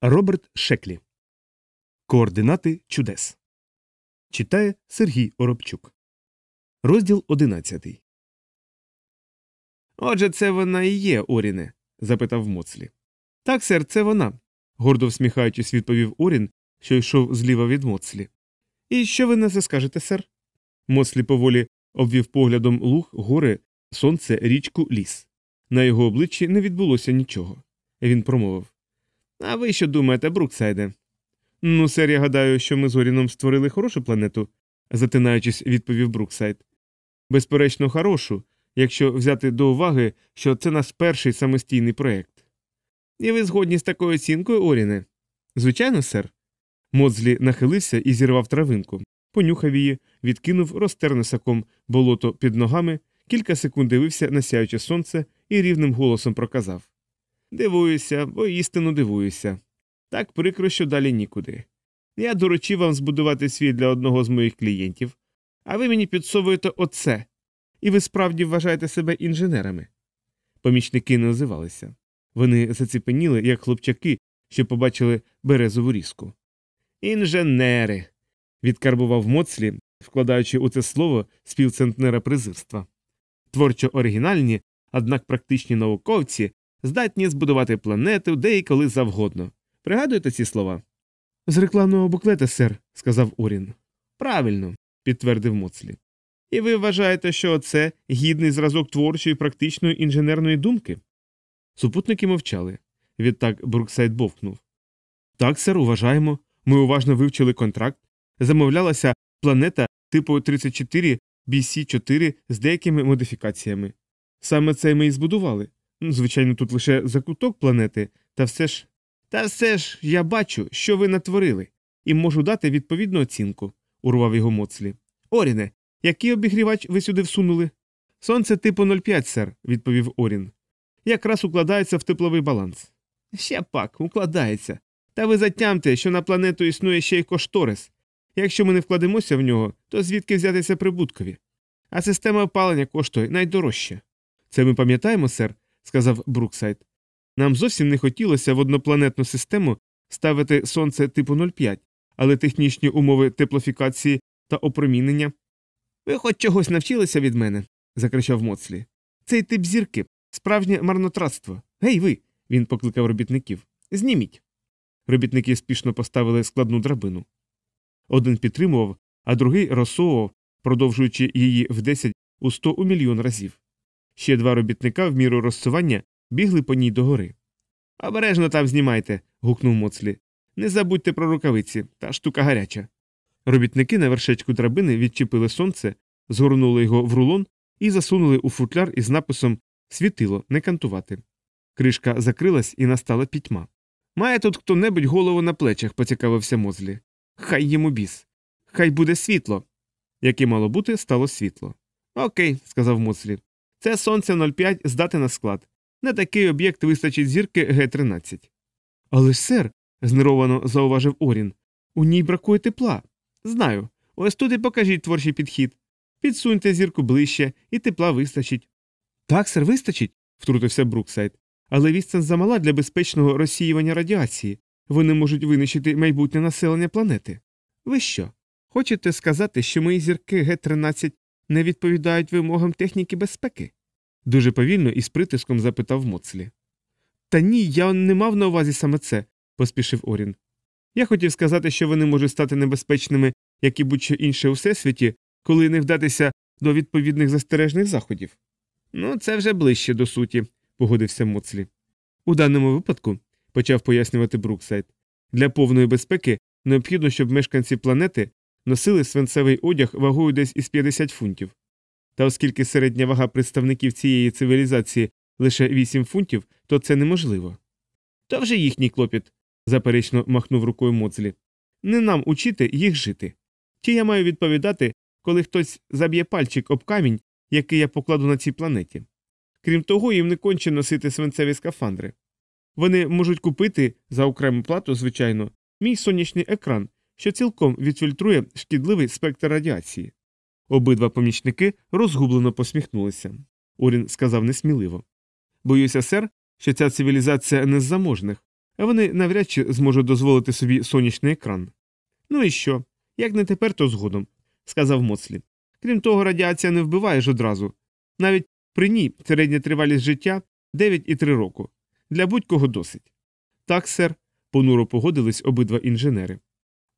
Роберт Шеклі. Координати чудес. Читає Сергій Оробчук. Розділ 11. Отже, це вона і є, Оріне? запитав Моцлі. Так, сер, це вона. гордо всміхаючись, відповів Орін, що йшов зліва від Моцлі. І що ви на це скажете, сер? Моцлі поволі обвів поглядом луг, гори, сонце, річку, ліс. На його обличчі не відбулося нічого. Він промовив а ви що думаєте, Бруксайде? Ну, сер, я гадаю, що ми з Оріном створили хорошу планету, затинаючись, відповів Бруксайд. Безперечно, хорошу, якщо взяти до уваги, що це наш перший самостійний проєкт. І ви згодні з такою оцінкою, Оріне? Звичайно, сер. Моцлі нахилився і зірвав травинку, понюхав її, відкинув розтерносаком болото під ногами, кілька секунд дивився на сяюче сонце і рівним голосом проказав Дивуюся, бо істину дивуюся. Так прикро, що далі нікуди. Я доручив вам збудувати світ для одного з моїх клієнтів, а ви мені підсовуєте оце. І ви справді вважаєте себе інженерами. Помічники не озивалися. Вони заціпеніли, як хлопчаки, що побачили березову різку. Інженери. відкарбував Моцлі, вкладаючи у це слово співцентнера презирства. Творчо оригінальні, однак практичні науковці здатні збудувати планету де і коли завгодно. Пригадуєте ці слова? З рекламного буклета, сер, сказав Орін. Правильно, підтвердив Моцлі. І ви вважаєте, що це гідний зразок творчої практичної інженерної думки? Супутники мовчали. Відтак Бруксайд бовкнув. Так, сер, уважаємо. Ми уважно вивчили контракт. Замовлялася планета типу 34 BC 4 з деякими модифікаціями. Саме це ми і збудували. Звичайно, тут лише закуток планети, та все ж. Та все ж я бачу, що ви натворили, і можу дати відповідну оцінку, урвав його Моцлі. Оріне, який обігрівач ви сюди всунули? Сонце типу 05, сер, відповів Орін. Якраз укладається в тепловий баланс. Ще пак, укладається. Та ви затямте, що на планету існує ще й кошторис. Якщо ми не вкладемося в нього, то звідки взятися прибуткові? А система опалення коштує найдорожче. Це ми пам'ятаємо, сер, сказав Бруксайд. Нам зовсім не хотілося в однопланетну систему ставити сонце типу 05, але технічні умови теплофікації та опромінення. Ви хоч чогось навчилися від мене, закричав Моцлі. Цей тип зірки, справжнє марнотратство. Гей, ви. він покликав робітників. Зніміть. Робітники спішно поставили складну драбину. Один підтримував, а другий розсовував, продовжуючи її в 10 у 100 у мільйон разів. Ще два робітника в міру розсування бігли по ній догори. Обережно там знімайте. гукнув Моцлі. Не забудьте про рукавиці, та штука гаряча. Робітники на вершечку драбини відчепили сонце, згорнули його в рулон і засунули у футляр із написом Світило, не кантувати. Кришка закрилась і настала пітьма. Має тут хто небудь голову на плечах, поцікавився Мозлі. Хай йому біс. Хай буде світло. Яке мало бути, стало світло. Окей, сказав Моцлі. Це сонце 05 здати на склад. На такий об'єкт вистачить зірки Г-13. Але ж, сер, знеровано зауважив Орін, у ній бракує тепла. Знаю. Ось тут і покажіть творчий підхід. Підсуньте зірку ближче, і тепла вистачить. Так, сер, вистачить, втрутився Бруксайд. Але відстань замала для безпечного розсіювання радіації. Вони можуть винищити майбутнє населення планети. Ви що? Хочете сказати, що мої зірки Г-13 не відповідають вимогам техніки безпеки? Дуже повільно і з притиском запитав Моцлі. Та ні, я не мав на увазі саме це, поспішив Орін. Я хотів сказати, що вони можуть стати небезпечними, як і будь-що інше у всесвіті, коли не вдатися до відповідних застережних заходів. Ну, це вже ближче до суті, погодився Моцлі. У даному випадку, почав пояснювати Бруксайд, для повної безпеки необхідно, щоб мешканці планети носили свинцевий одяг вагою десь із 50 фунтів. Та оскільки середня вага представників цієї цивілізації лише 8 фунтів, то це неможливо. То вже їхній клопіт, заперечно махнув рукою Моцлі. Не нам учити їх жити. Чи я маю відповідати, коли хтось заб'є пальчик об камінь, який я покладу на цій планеті? Крім того, їм не конче носити свинцеві скафандри. Вони можуть купити за окрему плату, звичайно, мій сонячний екран, що цілком відфільтрує шкідливий спектр радіації. Обидва помічники розгублено посміхнулися. Орін сказав несміливо. Боюся, сер, що ця цивілізація не з заможних. а вони навряд чи зможуть дозволити собі сонячний екран. Ну і що? Як не тепер, то згодом, сказав Моцлі. Крім того, радіація не вбиває ж одразу. Навіть при ній середня тривалість життя 9,3 року. Для будь-кого досить. Так, сер, понуро погодились обидва інженери.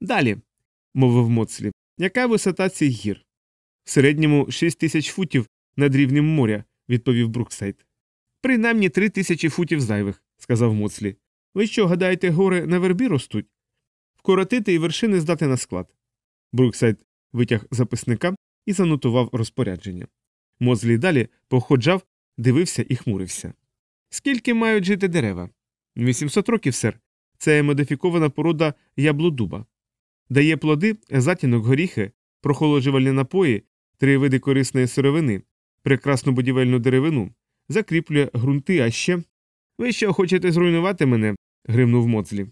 Далі, мовив Моцлі, яка висота цих гір? В середньому 6 тисяч футів над рівнем моря, відповів Бруксайд. Принаймні три тисячі футів зайвих, сказав Моцлі. Ви що, гадаєте, гори на вербі ростуть? Вкоротити і вершини здати на склад. Бруксайд витяг записника і занотував розпорядження. Моцлі далі походжав, дивився і хмурився. Скільки мають жити дерева? 800 років, сер. Це модифікована порода яблудуба. Дає плоди, затінок, горіхи, прохолоджувальні напої, три види корисної сировини, прекрасну будівельну деревину, закріплює ґрунти, а ще. Ви що хочете зруйнувати мене? гримнув Моцлі.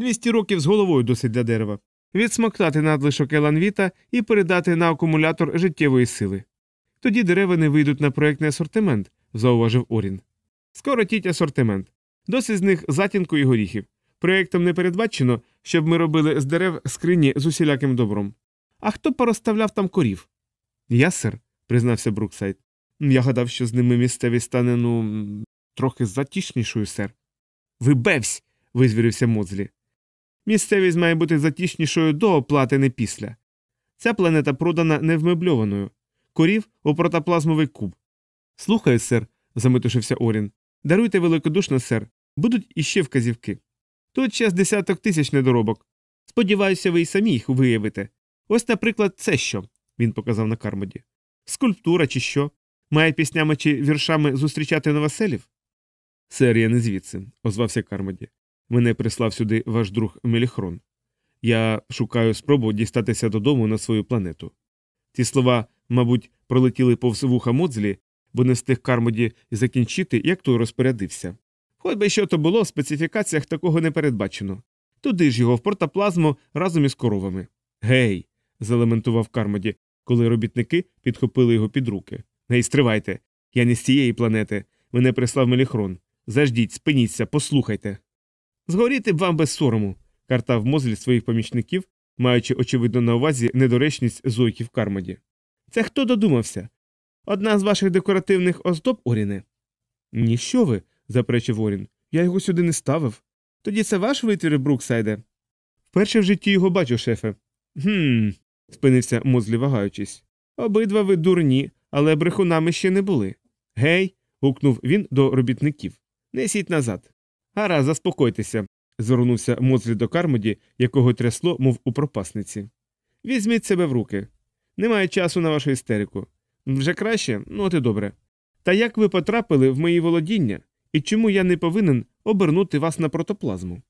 200 років з головою досить для дерева. Відсмоктати надлишок еланвіта і передати на акумулятор життєвої сили. Тоді дерева не вийдуть на проектний асортимент, зауважив Орін. Скоротіть асортимент. Досить з них затінку і горіхів. Проєктом не передбачено, щоб ми робили з дерев скрині з усіляким добром. А хто порозставляв там корів? Я, сер, признався Бруксайд. Я гадав, що з ними місцевість стане, ну, трохи затішнішою, сер. Ви бевсь. визвірився Моцлі. Місцевість має бути затішнішою до оплати, не після. Ця планета продана невмебльованою. Корів у протоплазмовий куб. Слухаю, сер, заметушився Орін. Даруйте великодушно, сер. Будуть іще вказівки. Тут ще з десяток тисяч недоробок. Сподіваюся, ви й самі їх виявите. Ось, наприклад, це що, він показав на кармоді. Скульптура чи що? Має піснями чи віршами зустрічати новоселів? Сер, я не звідси, озвався Кармоді. Мене прислав сюди ваш друг Меліхрон. Я шукаю спробу дістатися додому на свою планету. Ці слова, мабуть, пролетіли повз вуха Моdzлі, бо не встиг Кармоді закінчити, як той розпорядився. Хоч би що то було, в специфікаціях такого не передбачено. Туди ж його в портоплазму разом із коровами. Гей. залементував Кармоді, коли робітники підхопили його під руки. Гей, стривайте. Я не з цієї планети. Мене прислав Меліхрон. Заждіть, спиніться, послухайте. Згоріти б вам без сорому, картав Мозлі своїх помічників, маючи, очевидно, на увазі недоречність зойки в Кармоді. Це хто додумався? Одна з ваших декоративних оздоб, Оріне? Ніщо ви, заперечив Орін. Я його сюди не ставив. Тоді це ваш витвір, Бруксайде? Вперше в житті його бачу, шефе. Гм. спинився Мозлі, вагаючись. Обидва ви дурні, але брехунами ще не були. Гей. гукнув він до робітників. Несіть назад. Гаразд, заспокойтеся, звернувся Мозлі до Кармоді, якого трясло, мов у пропасниці. Візьміть себе в руки. Немає часу на вашу істерику. Вже краще, ну от і добре. Та як ви потрапили в мої володіння, і чому я не повинен обернути вас на протоплазму?